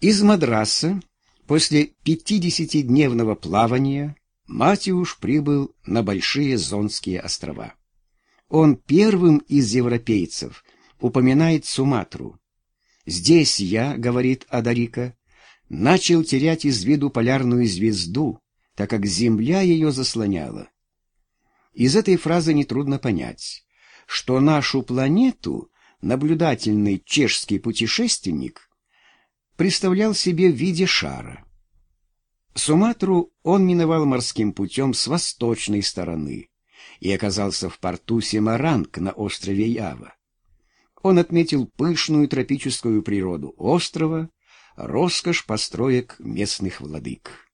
Из Мадраса после пятидесятидневного плавания Матиуш прибыл на Большие Зонские острова. Он первым из европейцев упоминает Суматру. «Здесь я, — говорит Адарика, — начал терять из виду полярную звезду, так как Земля ее заслоняла. Из этой фразы нетрудно понять, что нашу планету наблюдательный чешский путешественник представлял себе в виде шара. Суматру он миновал морским путем с восточной стороны и оказался в порту Семаранг на острове Ява. Он отметил пышную тропическую природу острова, роскошь построек местных владык.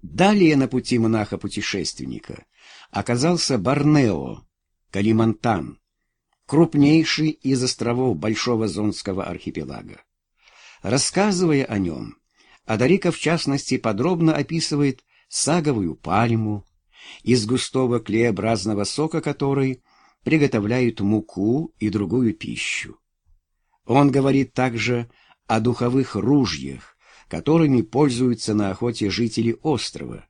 Далее на пути монаха-путешественника оказался Борнео, Калимантан, крупнейший из островов Большого Зонского архипелага. Рассказывая о нем, Адарика в частности подробно описывает саговую пальму, из густого клеобразного сока которой приготовляют муку и другую пищу. Он говорит также о духовых ружьях, которыми пользуются на охоте жители острова.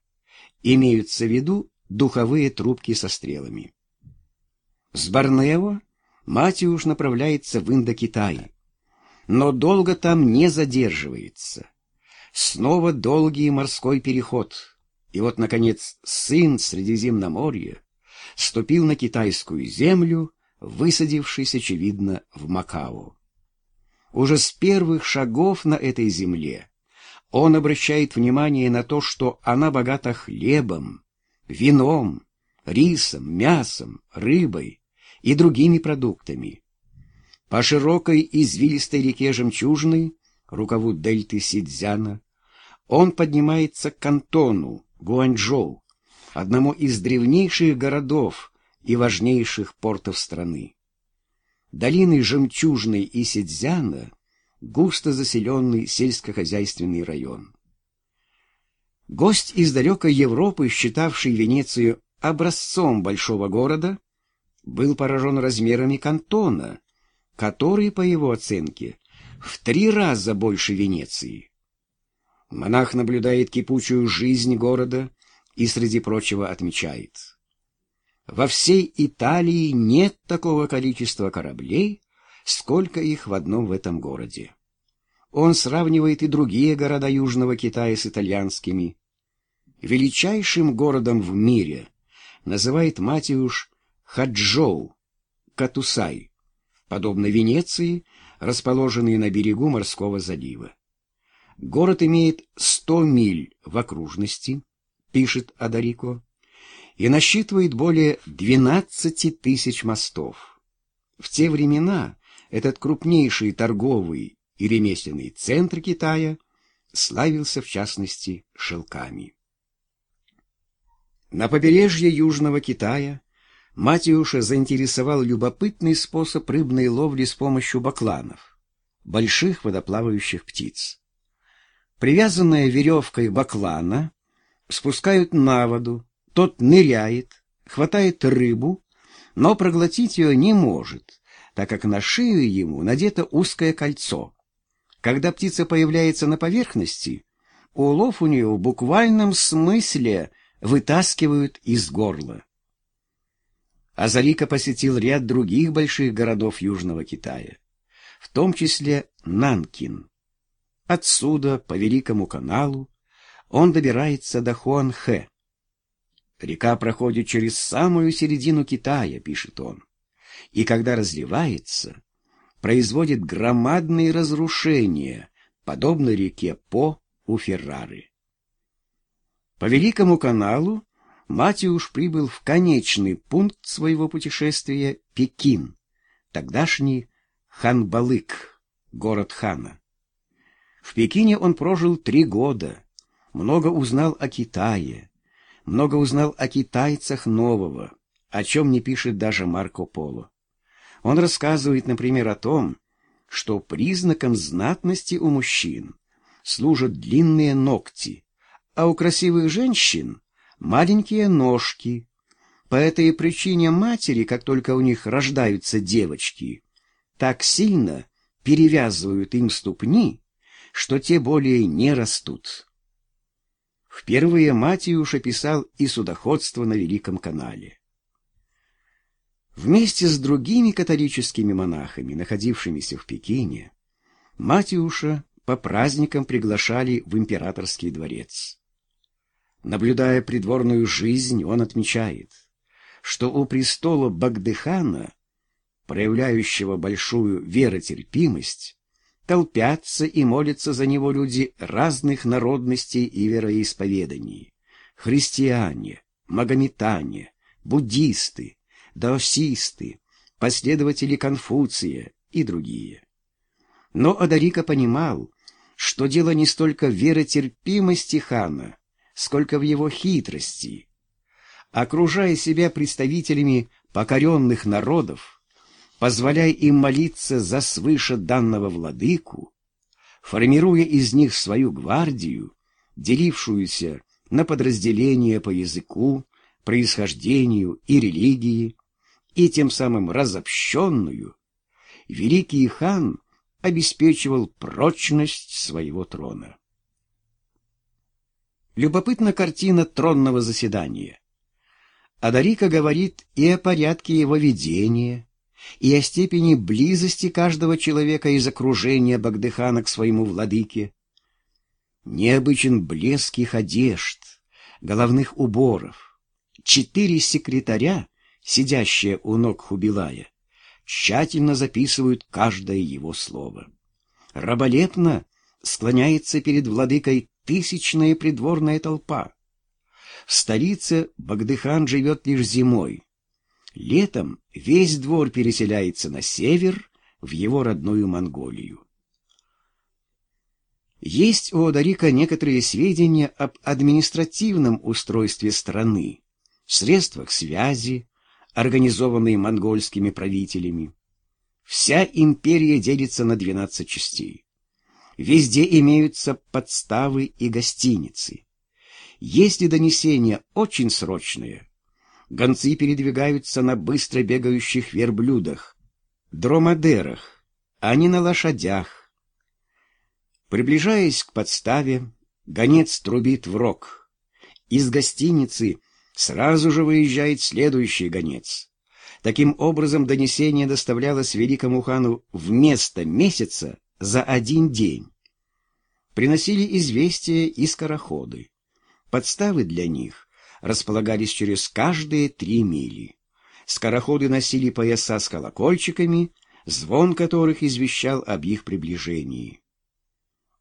Имеются в виду духовые трубки со стрелами. С Борнео Матиуш направляется в Индокитай, но долго там не задерживается. Снова долгий морской переход, и вот, наконец, сын Средиземноморья ступил на китайскую землю, высадившись, очевидно, в Макао. Уже с первых шагов на этой земле он обращает внимание на то, что она богата хлебом, вином, рисом, мясом, рыбой и другими продуктами. По широкой извилистой реке Жемчужной, рукаву дельты Сидзяна, он поднимается к кантону Гуанчжоу, одному из древнейших городов и важнейших портов страны. Долины Жемчужной и Сидзяна — густо заселенный сельскохозяйственный район. Гость из далекой Европы, считавший Венецию образцом большого города, был поражен размерами кантона, который, по его оценке, в три раза больше Венеции. Монах наблюдает кипучую жизнь города и, среди прочего, отмечает. Во всей Италии нет такого количества кораблей, сколько их в одном в этом городе. Он сравнивает и другие города Южного Китая с итальянскими. Величайшим городом в мире называет Матиуш Хаджоу, Катусай, подобно Венеции, расположенный на берегу морского залива. Город имеет 100 миль в окружности, пишет Адарико, и насчитывает более 12 тысяч мостов. В те времена этот крупнейший торговый и ремесленный центр Китая славился в частности шелками. На побережье Южного Китая Матиуша заинтересовал любопытный способ рыбной ловли с помощью бакланов, больших водоплавающих птиц. Привязанная веревкой баклана спускают на воду, тот ныряет, хватает рыбу, но проглотить ее не может, так как на шею ему надето узкое кольцо. Когда птица появляется на поверхности, улов у нее в буквальном смысле вытаскивают из горла. Азарика посетил ряд других больших городов Южного Китая, в том числе Нанкин. Отсюда, по Великому каналу, он добирается до Хуанхэ. Река проходит через самую середину Китая, пишет он и когда разливается, производит громадные разрушения, подобно реке По у Феррары. По Великому каналу Матиуш прибыл в конечный пункт своего путешествия Пекин, тогдашний Ханбалык, город хана. В Пекине он прожил три года, много узнал о Китае, много узнал о китайцах нового, о чем не пишет даже Марко Поло. Он рассказывает, например, о том, что признаком знатности у мужчин служат длинные ногти, а у красивых женщин — маленькие ножки. По этой причине матери, как только у них рождаются девочки, так сильно перевязывают им ступни, что те более не растут. Впервые Матиуш описал и судоходство на Великом канале. Вместе с другими католическими монахами, находившимися в Пекине, Матиуша по праздникам приглашали в императорский дворец. Наблюдая придворную жизнь, он отмечает, что у престола Багдыхана, проявляющего большую веротерпимость, толпятся и молятся за него люди разных народностей и вероисповеданий. Христиане, магометане, буддисты, даосисты, последователи Конфуция и другие. Но Адарика понимал, что дело не столько веротерпимости хана, сколько в его хитрости. Окружая себя представителями покоренных народов, позволяя им молиться за свыше данного владыку, формируя из них свою гвардию, делившуюся на подразделения по языку, происхождению и религии, и тем самым разобщенную, великий хан обеспечивал прочность своего трона. Любопытна картина тронного заседания. Адарика говорит и о порядке его ведения, и о степени близости каждого человека из окружения Багдыхана к своему владыке. Необычен блеск их одежд, головных уборов. Четыре секретаря, сидящие у ног Хубилая, тщательно записывают каждое его слово. Раболепно склоняется перед владыкой тысячная придворная толпа. В столице Багдыхан живет лишь зимой, Летом весь двор переселяется на север, в его родную Монголию. Есть у Одарика некоторые сведения об административном устройстве страны, средствах связи, организованные монгольскими правителями. Вся империя делится на 12 частей. Везде имеются подставы и гостиницы. Если донесение очень срочное, гонцы передвигаются на быстро бегающих верблюдах, дромадерах, а не на лошадях. Приближаясь к подставе, гонец трубит в рог. Из гостиницы сразу же выезжает следующий гонец. Таким образом, донесение доставлялось великому хану вместо месяца за один день. Приносили известия и скороходы. Подставы для них располагались через каждые три мили. Скороходы носили пояса с колокольчиками, звон которых извещал об их приближении.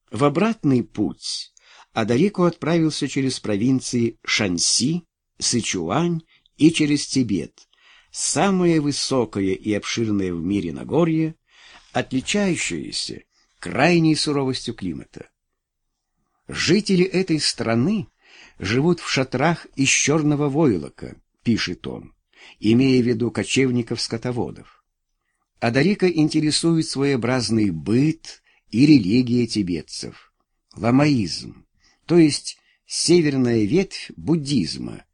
В обратный путь Адарико отправился через провинции Шанси, Сычуань и через Тибет, самое высокое и обширное в мире Нагорье, отличающееся крайней суровостью климата. Жители этой страны живут в шатрах из черного войлока, пишет он, имея в виду кочевников-скотоводов. Адарика интересует своеобразный быт и религия тибетцев, ламаизм, то есть северная ветвь буддизма,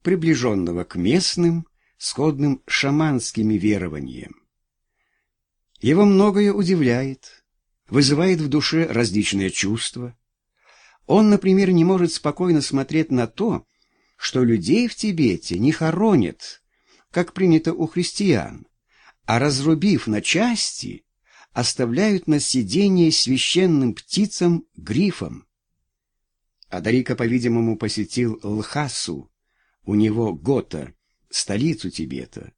приближенного к местным, сходным шаманскими верованиям. Его многое удивляет, вызывает в душе различные чувства, он, например, не может спокойно смотреть на то, что людей в Тибете не хоронят, как принято у христиан, а разрубив на части, оставляют на сиденье священным птицам грифом. Адарика, по-видимому, посетил Лхасу, у него Гота, столицу Тибета,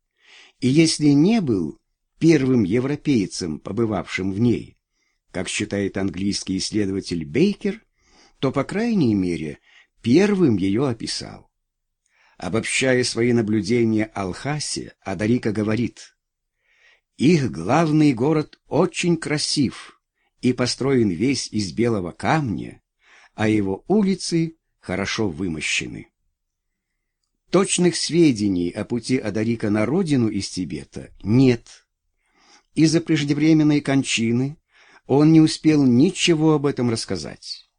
и если не был первым европейцем, побывавшим в ней, как считает английский исследователь Бейкер, то, по крайней мере, первым ее описал. Обобщая свои наблюдения Алхасе, Адарика говорит, «Их главный город очень красив и построен весь из белого камня, а его улицы хорошо вымощены». Точных сведений о пути Адарика на родину из Тибета нет. Из-за преждевременной кончины он не успел ничего об этом рассказать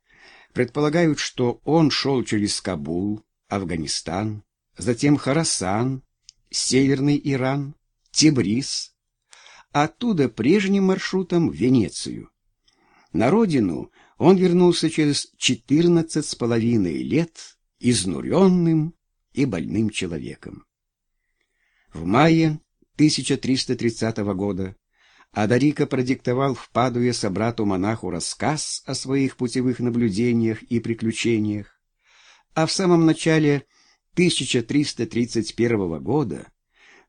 предполагают, что он шел через Кабул, Афганистан, затем Харасан, Северный Иран, Тибрис, оттуда прежним маршрутом в Венецию. На родину он вернулся через четырнадцать с половиной лет изнуренным и больным человеком. В мае 1330 года Адарика продиктовал в Падуе собрату-монаху рассказ о своих путевых наблюдениях и приключениях, а в самом начале 1331 года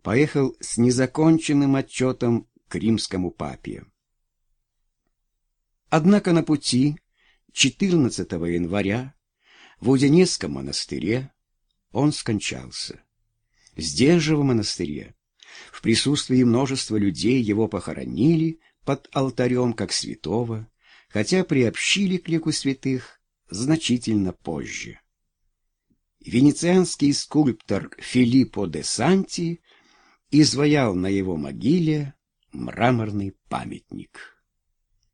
поехал с незаконченным отчетом к римскому папе. Однако на пути 14 января в Удинецком монастыре он скончался. Здесь же в монастыре в присутствии множества людей его похоронили под алтарем как святого, хотя приобщили к лику святых значительно позже. Венецианский скульптор Филиппо де Санти изваял на его могиле мраморный памятник.